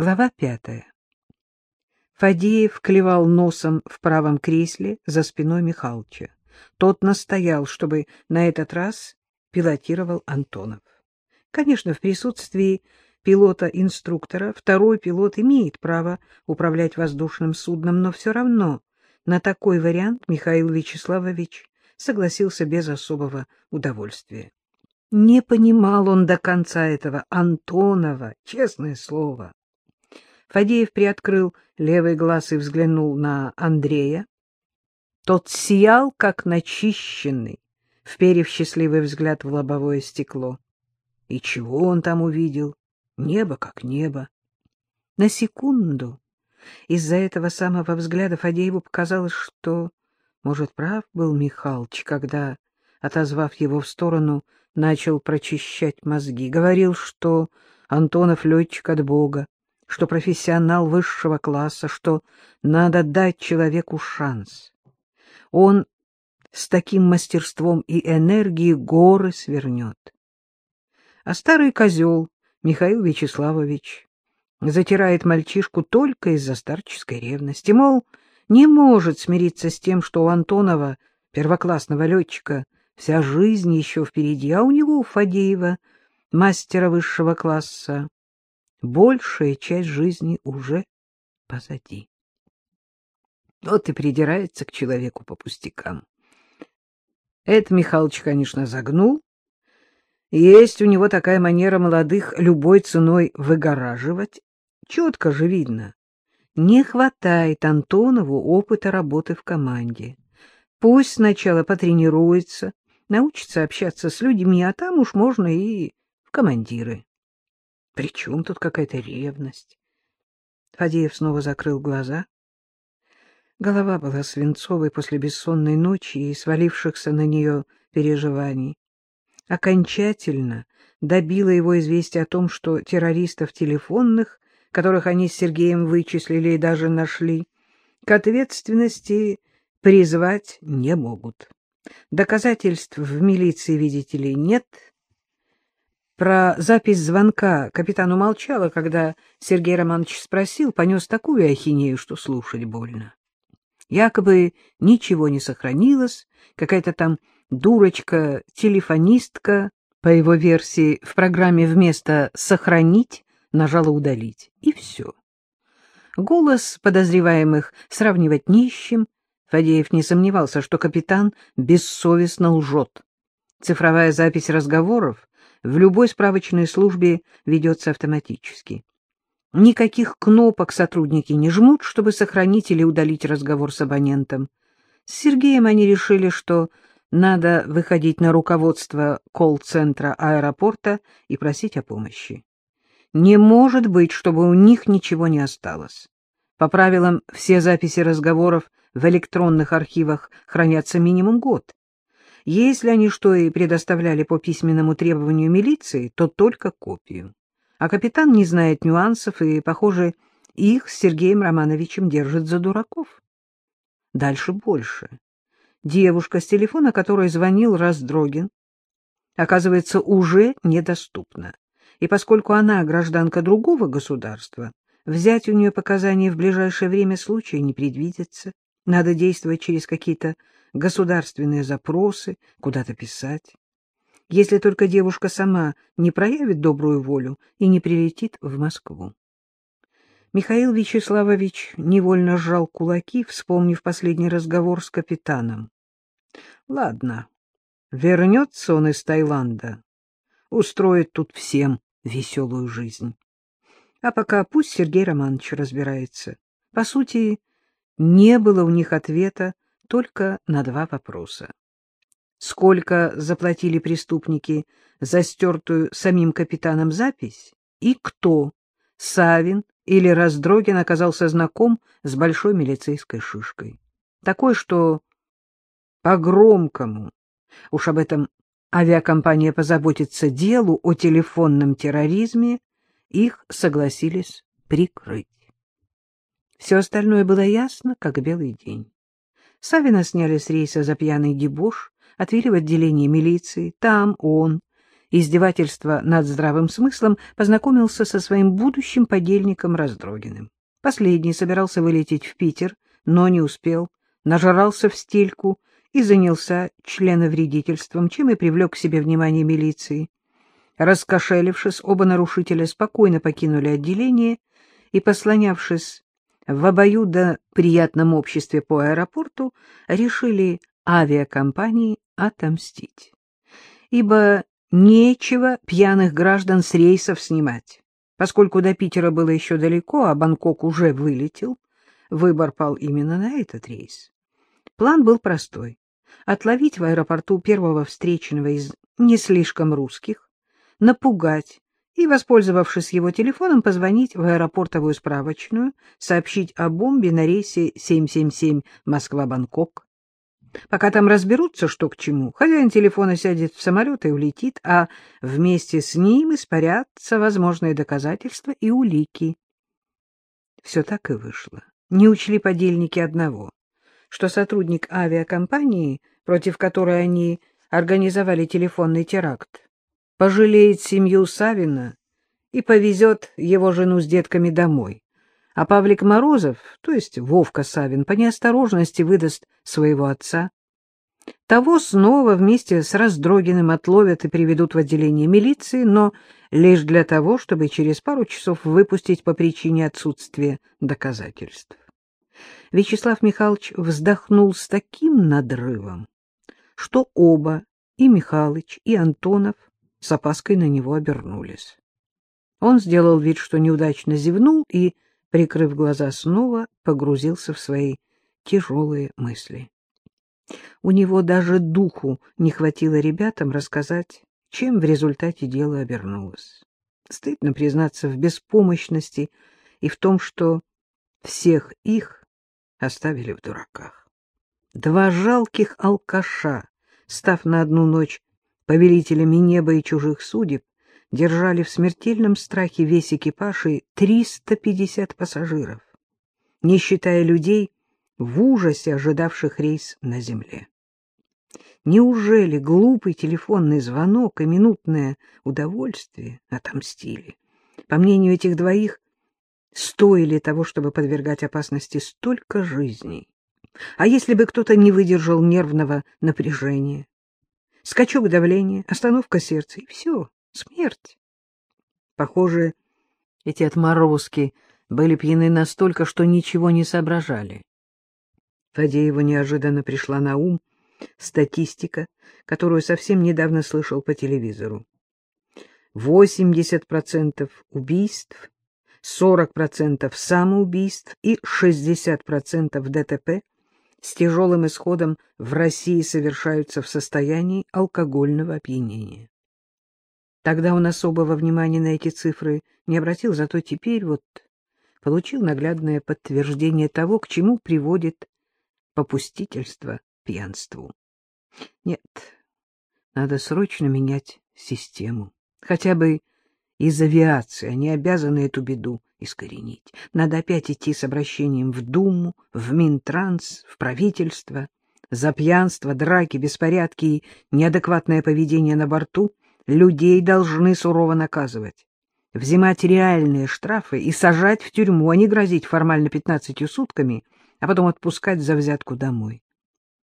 Глава пятая. Фадеев клевал носом в правом кресле за спиной Михалыча. Тот настоял, чтобы на этот раз пилотировал Антонов. Конечно, в присутствии пилота-инструктора второй пилот имеет право управлять воздушным судном, но все равно на такой вариант Михаил Вячеславович согласился без особого удовольствия. Не понимал он до конца этого Антонова, честное слово. Фадеев приоткрыл левый глаз и взглянул на Андрея. Тот сиял, как начищенный, вперев счастливый взгляд в лобовое стекло. И чего он там увидел? Небо как небо. На секунду из-за этого самого взгляда Фадееву показалось, что, может, прав был Михалыч, когда, отозвав его в сторону, начал прочищать мозги. Говорил, что Антонов летчик от Бога, что профессионал высшего класса, что надо дать человеку шанс. Он с таким мастерством и энергией горы свернет. А старый козел Михаил Вячеславович затирает мальчишку только из-за старческой ревности, мол, не может смириться с тем, что у Антонова, первоклассного летчика, вся жизнь еще впереди, а у него, у Фадеева, мастера высшего класса, большая часть жизни уже позади. Вот и придирается к человеку по пустякам. Это Михалыч, конечно, загнул. Есть у него такая манера молодых любой ценой выгораживать. Четко же видно. Не хватает Антонову опыта работы в команде. Пусть сначала потренируется, научится общаться с людьми, а там уж можно и в командиры. При чем тут какая-то ревность? Фадеев снова закрыл глаза. Голова была свинцовой после бессонной ночи и свалившихся на нее переживаний. Окончательно добило его известие о том, что террористов телефонных, которых они с Сергеем вычислили и даже нашли, к ответственности призвать не могут. Доказательств в милиции, видите ли, нет. Про запись звонка капитан умолчала, когда Сергей Романович спросил, понес такую ахинею, что слушать больно. Якобы ничего не сохранилось, какая-то там дурочка-телефонистка, по его версии, в программе вместо «сохранить» нажала «удалить». И все. Голос подозреваемых сравнивать нищим, Фадеев не сомневался, что капитан бессовестно лжет. Цифровая запись разговоров в любой справочной службе ведется автоматически. Никаких кнопок сотрудники не жмут, чтобы сохранить или удалить разговор с абонентом. С Сергеем они решили, что надо выходить на руководство колл-центра аэропорта и просить о помощи. Не может быть, чтобы у них ничего не осталось. По правилам, все записи разговоров в электронных архивах хранятся минимум год. Если они что и предоставляли по письменному требованию милиции, то только копию а капитан не знает нюансов, и, похоже, их с Сергеем Романовичем держит за дураков. Дальше больше. Девушка с телефона, которой звонил Раздрогин, оказывается, уже недоступна. И поскольку она гражданка другого государства, взять у нее показания в ближайшее время случая не предвидится. Надо действовать через какие-то государственные запросы, куда-то писать если только девушка сама не проявит добрую волю и не прилетит в Москву. Михаил Вячеславович невольно сжал кулаки, вспомнив последний разговор с капитаном. Ладно, вернется он из Таиланда, устроит тут всем веселую жизнь. А пока пусть Сергей Романович разбирается. По сути, не было у них ответа только на два вопроса сколько заплатили преступники за стертую самим капитаном запись и кто, Савин или Раздрогин, оказался знаком с большой милицейской шишкой. Такой, что по-громкому, уж об этом авиакомпания позаботится делу о телефонном терроризме, их согласились прикрыть. Все остальное было ясно, как белый день. Савина сняли с рейса за пьяный дебош, отвели в отделение милиции. Там он издевательства над здравым смыслом, познакомился со своим будущим подельником Раздрогиным. Последний собирался вылететь в Питер, но не успел, нажрался в стельку и занялся членовредительством, чем и привлек к себе внимание милиции. Раскошелившись, оба нарушителя спокойно покинули отделение и, послонявшись в обоюдо приятном обществе по аэропорту, решили авиакомпании отомстить. Ибо нечего пьяных граждан с рейсов снимать. Поскольку до Питера было еще далеко, а Бангкок уже вылетел, выбор пал именно на этот рейс. План был простой — отловить в аэропорту первого встречного из не слишком русских, напугать и, воспользовавшись его телефоном, позвонить в аэропортовую справочную, сообщить о бомбе на рейсе 777 Москва-Бангкок, Пока там разберутся, что к чему, хозяин телефона сядет в самолет и улетит, а вместе с ним испарятся возможные доказательства и улики. Все так и вышло. Не учли подельники одного, что сотрудник авиакомпании, против которой они организовали телефонный теракт, пожалеет семью Савина и повезет его жену с детками домой а Павлик Морозов, то есть Вовка Савин, по неосторожности выдаст своего отца. Того снова вместе с Раздрогиным отловят и приведут в отделение милиции, но лишь для того, чтобы через пару часов выпустить по причине отсутствия доказательств. Вячеслав Михайлович вздохнул с таким надрывом, что оба, и Михалыч, и Антонов, с опаской на него обернулись. Он сделал вид, что неудачно зевнул и прикрыв глаза, снова погрузился в свои тяжелые мысли. У него даже духу не хватило ребятам рассказать, чем в результате дело обернулось. Стыдно признаться в беспомощности и в том, что всех их оставили в дураках. Два жалких алкаша, став на одну ночь повелителями неба и чужих судеб, держали в смертельном страхе весь экипаж и 350 пассажиров, не считая людей, в ужасе ожидавших рейс на земле. Неужели глупый телефонный звонок и минутное удовольствие отомстили? По мнению этих двоих, стоили того, чтобы подвергать опасности столько жизней. А если бы кто-то не выдержал нервного напряжения? Скачок давления, остановка сердца, и все. Смерть. Похоже, эти отморозки были пьяны настолько, что ничего не соображали. Фадееву неожиданно пришла на ум статистика, которую совсем недавно слышал по телевизору. 80% убийств, 40% самоубийств и 60% ДТП с тяжелым исходом в России совершаются в состоянии алкогольного опьянения. Тогда он особого внимания на эти цифры не обратил, зато теперь вот получил наглядное подтверждение того, к чему приводит попустительство пьянству. Нет, надо срочно менять систему. Хотя бы из авиации они обязаны эту беду искоренить. Надо опять идти с обращением в Думу, в Минтранс, в правительство. За пьянство, драки, беспорядки и неадекватное поведение на борту — людей должны сурово наказывать, взимать реальные штрафы и сажать в тюрьму, а не грозить формально пятнадцатью сутками, а потом отпускать за взятку домой.